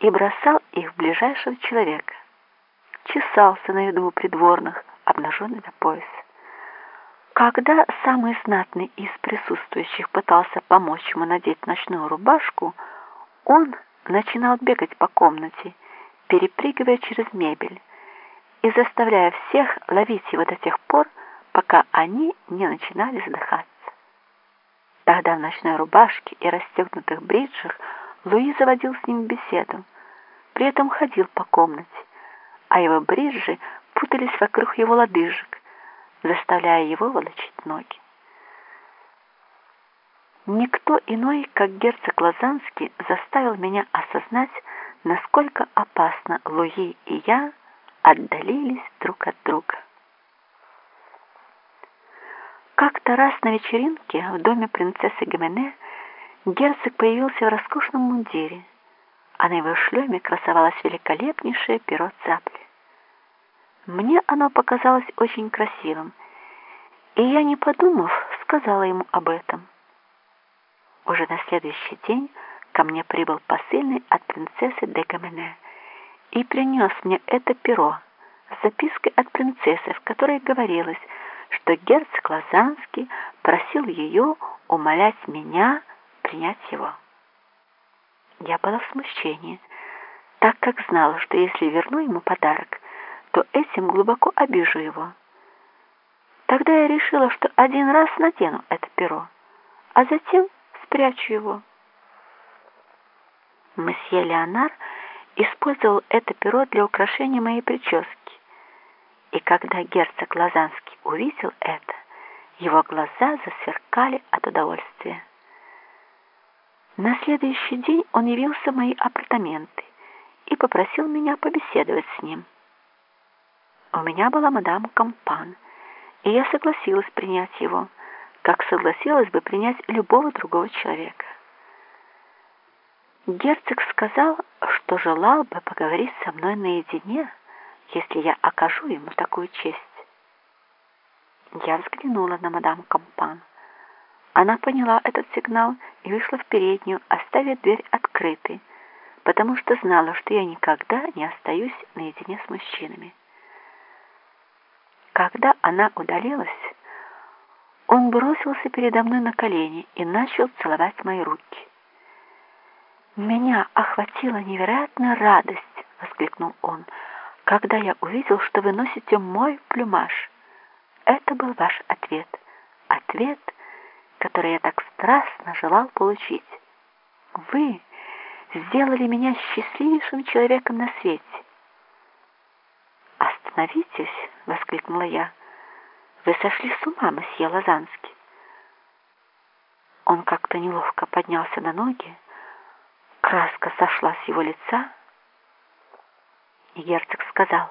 и бросал их в ближайшего человека. Чесался на виду придворных, обнаженный до пояса. Когда самый знатный из присутствующих пытался помочь ему надеть ночную рубашку, он начинал бегать по комнате, перепрыгивая через мебель и заставляя всех ловить его до тех пор, пока они не начинали задыхаться. Тогда в ночной рубашке и расстегнутых бриджах Луи заводил с ним беседу, при этом ходил по комнате, а его бриджи путались вокруг его лодыжек, заставляя его волочить ноги. Никто иной, как герцог Лазанский, заставил меня осознать, насколько опасно Луи и я отдалились друг от друга. Как-то раз на вечеринке в доме принцессы Гимене герцог появился в роскошном мундире, а на его шлеме красовалось великолепнейшее перо цапли. Мне оно показалось очень красивым, и я, не подумав, сказала ему об этом. Уже на следующий день ко мне прибыл посыльный от принцессы де Гамене и принес мне это перо с запиской от принцессы, в которой говорилось, что герцог Лазанский просил ее умолять меня принять его. Я была в смущении, так как знала, что если верну ему подарок, то этим глубоко обижу его. Тогда я решила, что один раз надену это перо, а затем спрячу его. Месье Леонар использовал это перо для украшения моей прически. И когда герцог Лазанский увидел это, его глаза засверкали от удовольствия. На следующий день он явился в мои апартаменты и попросил меня побеседовать с ним. У меня была мадам Кампан, и я согласилась принять его, как согласилась бы принять любого другого человека. Герцог сказал, что желал бы поговорить со мной наедине, если я окажу ему такую честь. Я взглянула на мадам Кампан. Она поняла этот сигнал и вышла в переднюю, оставив дверь открытой, потому что знала, что я никогда не остаюсь наедине с мужчинами. Когда она удалилась, он бросился передо мной на колени и начал целовать мои руки. «Меня охватила невероятная радость!» — воскликнул он, «когда я увидел, что вы носите мой плюмаж. Это был ваш ответ. Ответ, который я так страстно желал получить. Вы сделали меня счастливейшим человеком на свете». «Остановитесь!» — воскликнула я. «Вы сошли с ума, месье Лазанский!» Он как-то неловко поднялся на ноги, Краска сошла с его лица, и герцог сказал,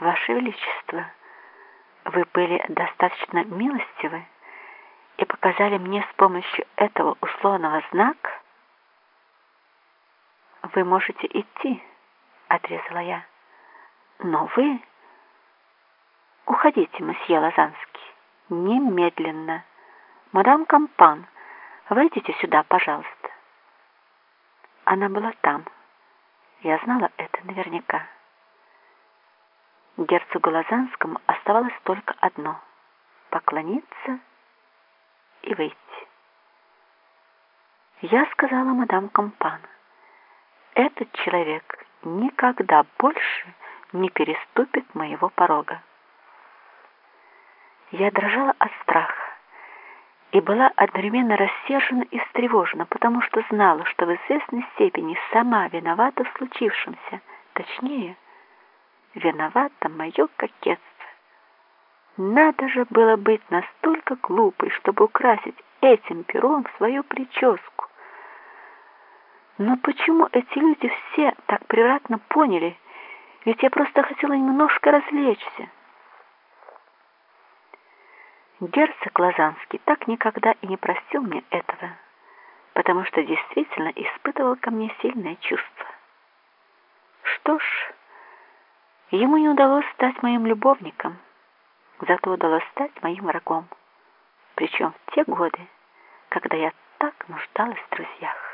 «Ваше Величество, вы были достаточно милостивы и показали мне с помощью этого условного знака, «Вы можете идти», — отрезала я. «Но вы...» «Уходите, месье Лазанский, немедленно. Мадам Кампан, выйдите сюда, пожалуйста». Она была там. Я знала это наверняка. Герцогу Лазанскому оставалось только одно — поклониться и выйти. Я сказала мадам Компан, этот человек никогда больше не переступит моего порога. Я дрожала от страха и была одновременно рассержена и встревожена, потому что знала, что в известной степени сама виновата в случившемся, точнее, виновата мое кокетство. Надо же было быть настолько глупой, чтобы украсить этим пером свою прическу. Но почему эти люди все так превратно поняли? Ведь я просто хотела немножко развлечься. Герцог Лазанский так никогда и не простил мне этого, потому что действительно испытывал ко мне сильное чувство. Что ж, ему не удалось стать моим любовником, зато удалось стать моим врагом, причем в те годы, когда я так нуждалась в друзьях.